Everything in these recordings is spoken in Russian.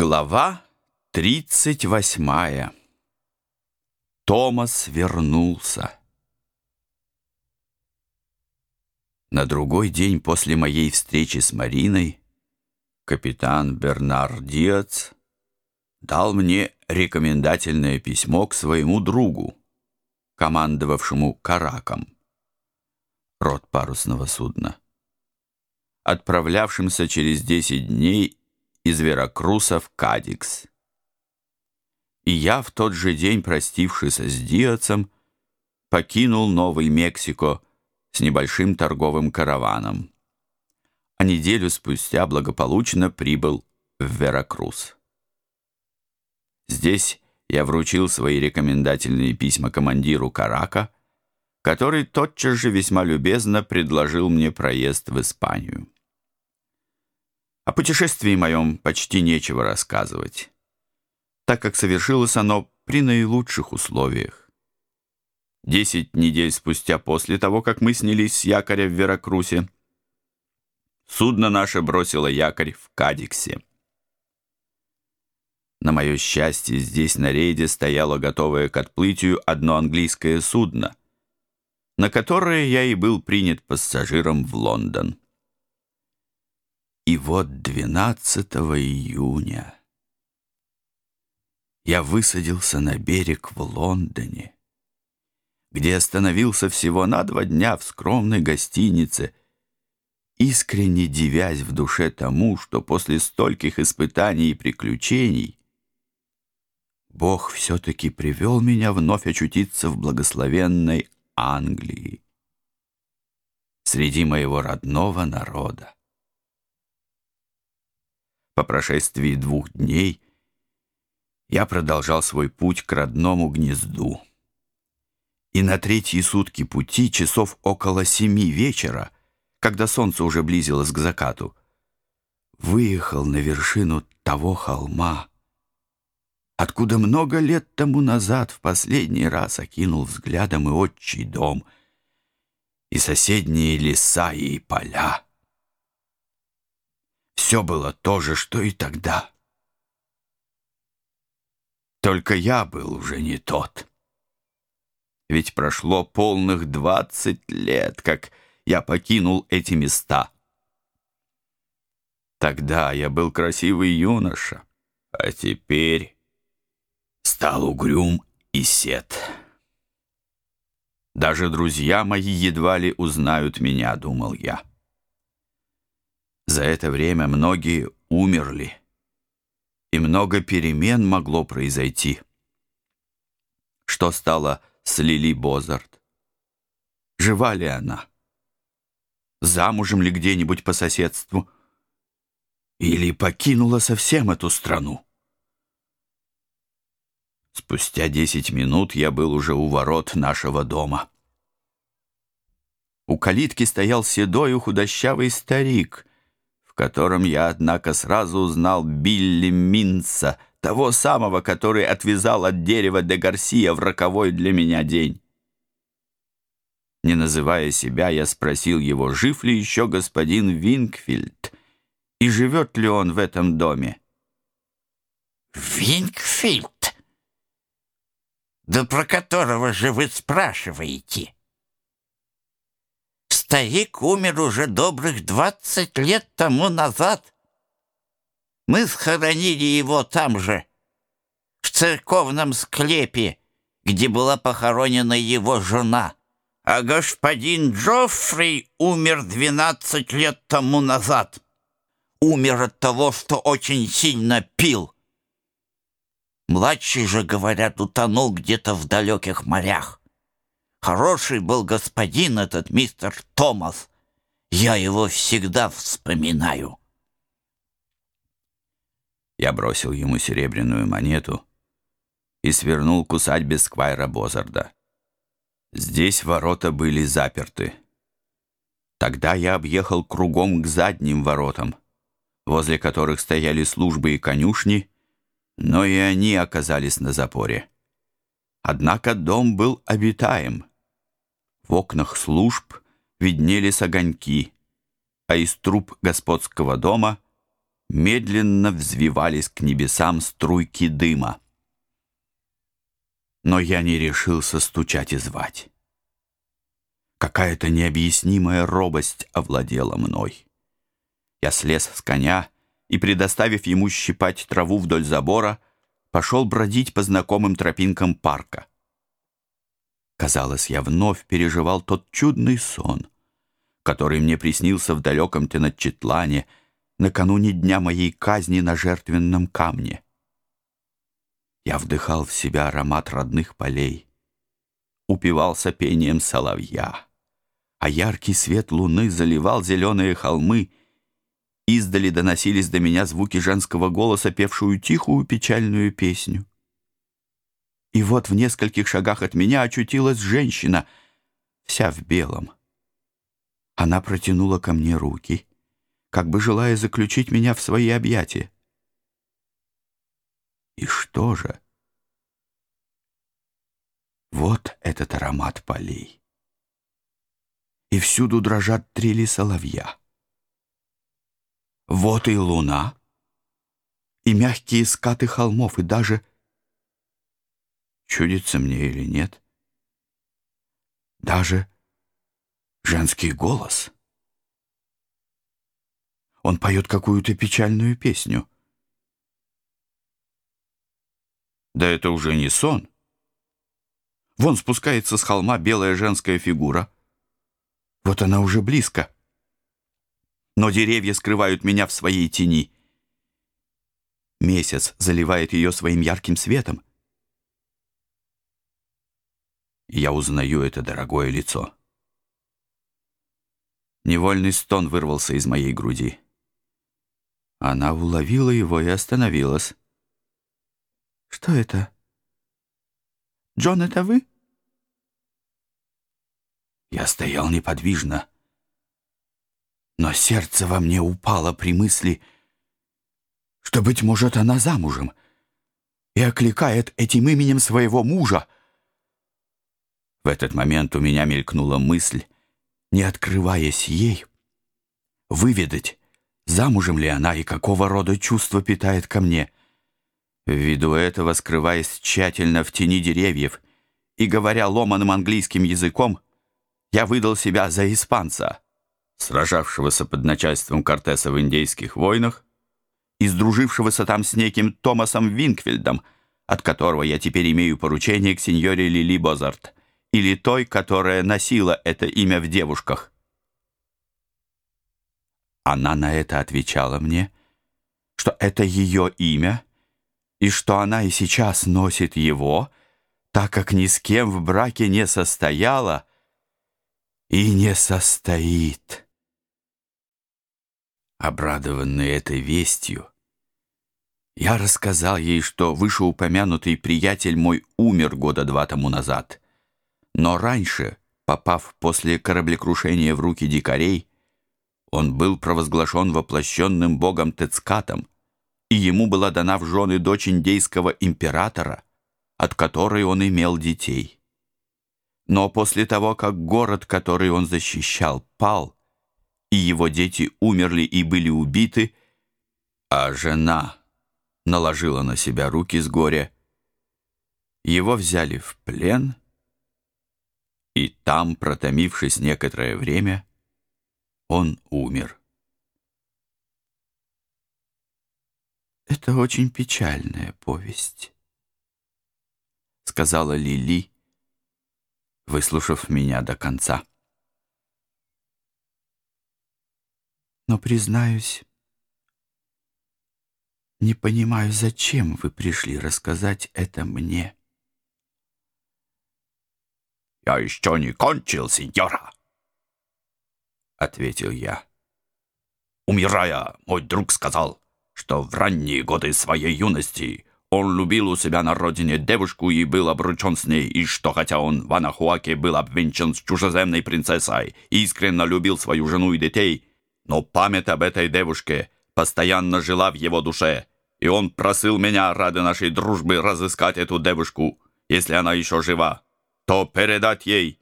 Глава тридцать восьмая. Томас вернулся. На другой день после моей встречи с Мариной капитан Бернар Диац дал мне рекомендательное письмо к своему другу, командовавшему Караком, род парусного судна, отправлявшимся через десять дней из Веракруса в Кадикс. И я в тот же день, простившись с Диацем, покинул Новый Мексико с небольшим торговым караваном, а неделю спустя благополучно прибыл в Веракрус. Здесь я вручил свои рекомендательные письма командиру Карака, который тотчас же весьма любезно предложил мне проезд в Испанию. О путешествии моем почти нечего рассказывать, так как совершилось оно при наилучших условиях. Десять недель спустя после того, как мы снялись с якоря в Веракрусе, судно наше бросило якорь в Кадиксе. На мое счастье, здесь на рейде стояло готовое к отплытию одно английское судно, на которое я и был принят пассажиром в Лондон. И вот 12 июня я высадился на берег в Лондоне, где остановился всего на два дня в скромной гостинице, искренне дивясь в душе тому, что после стольких испытаний и приключений Бог все-таки привел меня вновь очутиться в благословенной Англии, среди моего родного народа. По прошествии двух дней я продолжал свой путь к родному гнезду. И на третьи сутки пути, часов около семи вечера, когда солнце уже близилось к закату, выехал на вершину того холма, откуда много лет тому назад в последний раз окинул взглядом и отчий дом, и соседние леса и поля. Все было то же, что и тогда. Только я был уже не тот. Ведь прошло полных двадцать лет, как я покинул эти места. Тогда я был красивый юноша, а теперь стал угрюм и сед. Даже друзья мои едва ли узнают меня, думал я. За это время многие умерли, и много перемен могло произойти. Что стало с Лили Бозарт? Жива ли она? Замужем ли где-нибудь по соседству? Или покинула совсем эту страну? Спустя десять минут я был уже у ворот нашего дома. У калитки стоял седой и худощавый старик котором я, однако, сразу узнал Билли Минца, того самого, который отвязал от дерева де Гарсия в роковой для меня день. Не называя себя, я спросил его, жив ли еще господин Винкфильд и живет ли он в этом доме. «Винкфильд? Да про которого же вы спрашиваете?» Старик умер уже добрых двадцать лет тому назад. Мы схоронили его там же, в церковном склепе, где была похоронена его жена. А господин Джоффри умер двенадцать лет тому назад. Умер от того, что очень сильно пил. Младший же, говорят, утонул где-то в далеких морях. Хороший был господин этот мистер Томас. Я его всегда вспоминаю. Я бросил ему серебряную монету и свернул к усадьбе Сквайра Бозарда. Здесь ворота были заперты. Тогда я объехал кругом к задним воротам, возле которых стояли службы и конюшни, но и они оказались на запоре. Однако дом был обитаем. В окнах служб виднелись огоньки, а из труб господского дома медленно взвивались к небесам струйки дыма. Но я не решился стучать и звать. Какая-то необъяснимая робость овладела мной. Я слез с коня и, предоставив ему щипать траву вдоль забора, пошел бродить по знакомым тропинкам парка. Казалось, я вновь переживал тот чудный сон, который мне приснился в далеком Теночетлане накануне дня моей казни на жертвенном камне. Я вдыхал в себя аромат родных полей, упивался пением соловья, а яркий свет луны заливал зеленые холмы Издали доносились до меня звуки женского голоса, певшую тихую печальную песню. И вот в нескольких шагах от меня очутилась женщина, вся в белом. Она протянула ко мне руки, как бы желая заключить меня в свои объятия. И что же? Вот этот аромат полей. И всюду дрожат трели соловья. Вот и луна, и мягкие скаты холмов, и даже, чудится мне или нет, даже женский голос. Он поет какую-то печальную песню. Да это уже не сон. Вон спускается с холма белая женская фигура. Вот она уже близко но деревья скрывают меня в своей тени. Месяц заливает ее своим ярким светом. Я узнаю это дорогое лицо. Невольный стон вырвался из моей груди. Она уловила его и остановилась. «Что это? Джон, это вы?» Я стоял неподвижно но сердце во мне упало при мысли, что, быть может, она замужем и окликает этим именем своего мужа. В этот момент у меня мелькнула мысль, не открываясь ей, выведать, замужем ли она и какого рода чувства питает ко мне. Ввиду этого, скрываясь тщательно в тени деревьев и говоря ломаным английским языком, я выдал себя за испанца сражавшегося под начальством Кортеса в индейских войнах, и сдружившегося там с неким Томасом Винквельдом, от которого я теперь имею поручение к сеньоре Лили Бозарт, или той, которая носила это имя в девушках. Она на это отвечала мне, что это ее имя, и что она и сейчас носит его, так как ни с кем в браке не состояла и не состоит. Обрадованный этой вестью, я рассказал ей, что вышеупомянутый приятель мой умер года два тому назад. Но раньше, попав после кораблекрушения в руки дикарей, он был провозглашен воплощенным богом Тецкатом, и ему была дана в жены дочь индейского императора, от которой он имел детей. Но после того, как город, который он защищал, пал, и его дети умерли и были убиты, а жена наложила на себя руки с горя. Его взяли в плен, и там, протомившись некоторое время, он умер. «Это очень печальная повесть», — сказала Лили, выслушав меня до конца. Но, признаюсь, не понимаю, зачем вы пришли рассказать это мне. «Я еще не кончил, сеньора», — ответил я. Умирая, мой друг сказал, что в ранние годы своей юности он любил у себя на родине девушку и был обручен с ней, и что хотя он в Анахуаке был обвенчан с чужеземной принцессой искренне любил свою жену и детей, но память об этой девушке постоянно жила в его душе, и он просил меня ради нашей дружбы разыскать эту девушку, если она еще жива, то передать ей,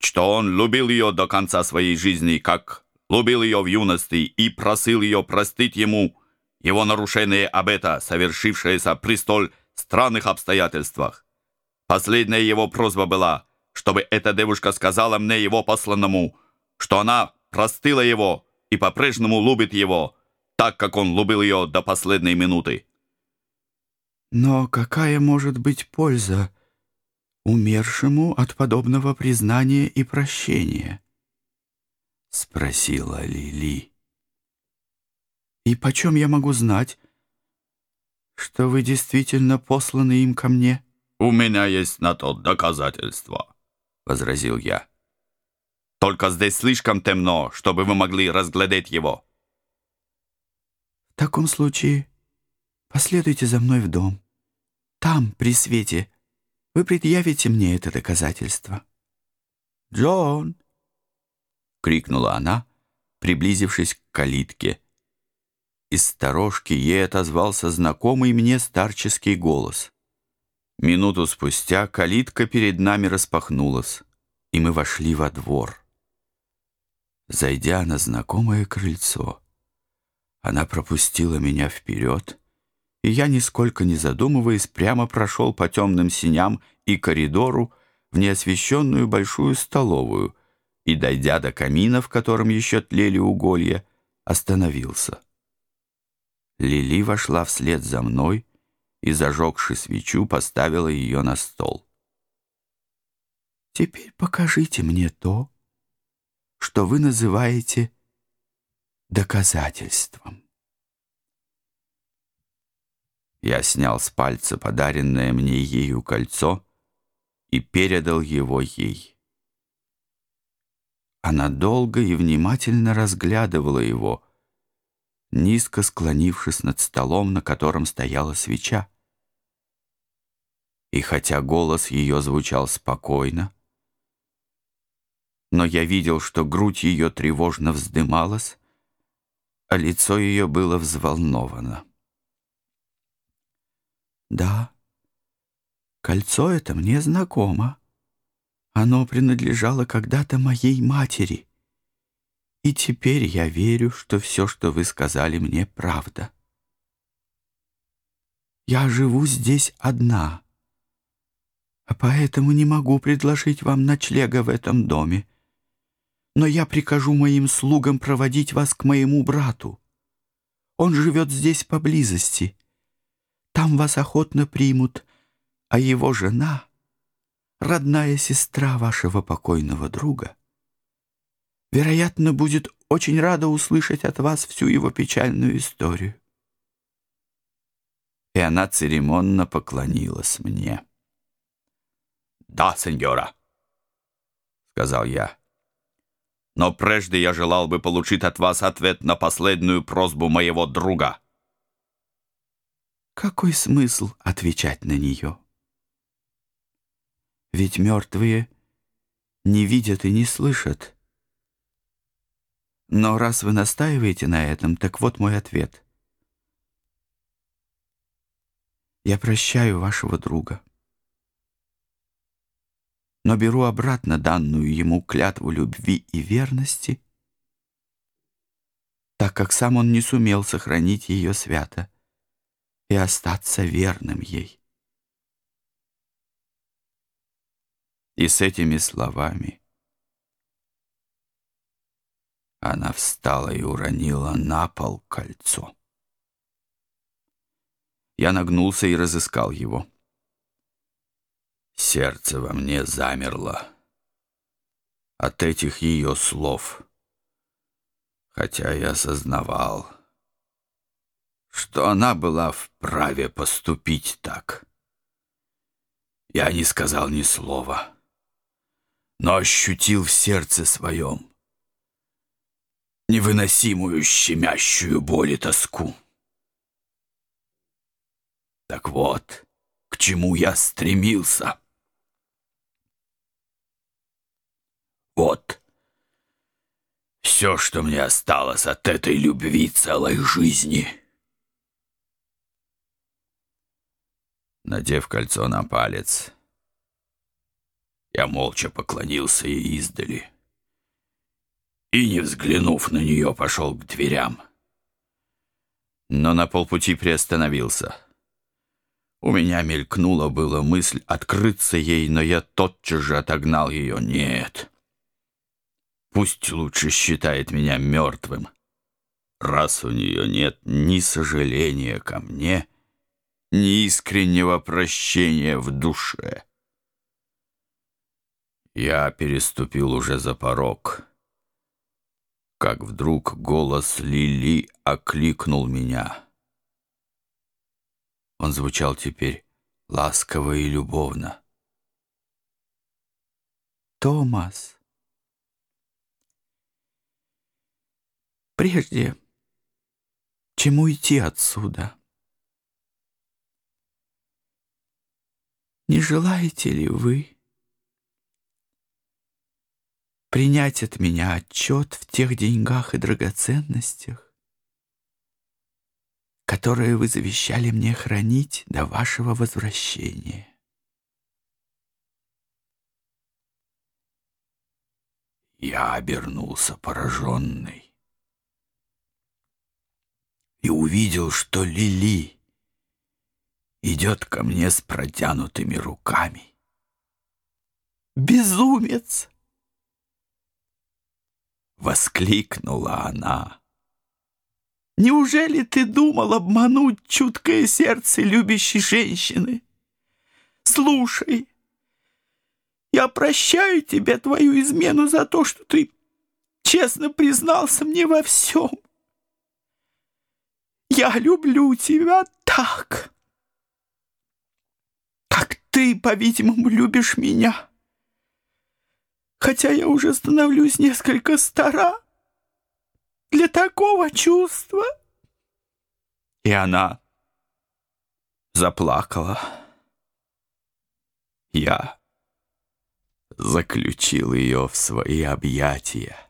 что он любил ее до конца своей жизни, как любил ее в юности, и просил ее простить ему его нарушение обета, совершившееся при столь странных обстоятельствах. Последняя его просьба была, чтобы эта девушка сказала мне его посланному, что она простила его и по-прежнему любит его, так, как он любил ее до последней минуты. Но какая может быть польза умершему от подобного признания и прощения? Спросила Лили. И почем я могу знать, что вы действительно посланы им ко мне? «У меня есть на то доказательства», — возразил я. «Только здесь слишком темно, чтобы вы могли разглядеть его». «В таком случае последуйте за мной в дом. Там, при свете, вы предъявите мне это доказательство». «Джон!» — крикнула она, приблизившись к калитке. Из сторожки ей отозвался знакомый мне старческий голос. Минуту спустя калитка перед нами распахнулась, и мы вошли во двор. Зайдя на знакомое крыльцо, она пропустила меня вперед, и я, нисколько не задумываясь, прямо прошел по темным синям и коридору в неосвещенную большую столовую и, дойдя до камина, в котором еще тлели уголья, остановился. Лили вошла вслед за мной, и, зажегши свечу, поставила ее на стол. «Теперь покажите мне то, что вы называете доказательством». Я снял с пальца подаренное мне ею кольцо и передал его ей. Она долго и внимательно разглядывала его, низко склонившись над столом, на котором стояла свеча. И хотя голос ее звучал спокойно, но я видел, что грудь ее тревожно вздымалась, а лицо ее было взволновано. «Да, кольцо это мне знакомо. Оно принадлежало когда-то моей матери». И теперь я верю, что все, что вы сказали мне, правда. Я живу здесь одна, а поэтому не могу предложить вам ночлега в этом доме. Но я прикажу моим слугам проводить вас к моему брату. Он живет здесь поблизости. Там вас охотно примут, а его жена — родная сестра вашего покойного друга — вероятно, будет очень рада услышать от вас всю его печальную историю. И она церемонно поклонилась мне. «Да, сеньора», — сказал я. «Но прежде я желал бы получить от вас ответ на последнюю просьбу моего друга». Какой смысл отвечать на нее? Ведь мертвые не видят и не слышат, но раз вы настаиваете на этом, так вот мой ответ. Я прощаю вашего друга, но беру обратно данную ему клятву любви и верности, так как сам он не сумел сохранить ее свято и остаться верным ей. И с этими словами она встала и уронила на пол кольцо. Я нагнулся и разыскал его. Сердце во мне замерло от этих ее слов, хотя я осознавал, что она была вправе поступить так. Я не сказал ни слова, но ощутил в сердце своем, невыносимую щемящую боль и тоску. Так вот, к чему я стремился. Вот все, что мне осталось от этой любви целой жизни. Надев кольцо на палец, я молча поклонился ей издали и, не взглянув на нее, пошел к дверям. но на полпути приостановился. У меня мелькнула была мысль открыться ей, но я тотчас же отогнал ее. Нет. Пусть лучше считает меня мертвым, раз у нее нет ни сожаления ко мне, ни искреннего прощения в душе. Я переступил уже за порог, как вдруг голос Лили окликнул меня — он звучал теперь ласково и любовно. «Томас, прежде чем уйти отсюда, не желаете ли вы принять от меня отчет в тех деньгах и драгоценностях, которые вы завещали мне хранить до вашего возвращения. Я обернулся пораженный и увидел, что Лили идет ко мне с протянутыми руками. «Безумец!» — воскликнула она. Неужели ты думал обмануть чуткое сердце любящей женщины? Слушай, я прощаю тебе твою измену за то, что ты честно признался мне во всем. Я люблю тебя так, ты, по-видимому, любишь меня. Хотя я уже становлюсь несколько стара, для такого чувства. И она заплакала. Я заключил ее в свои объятия.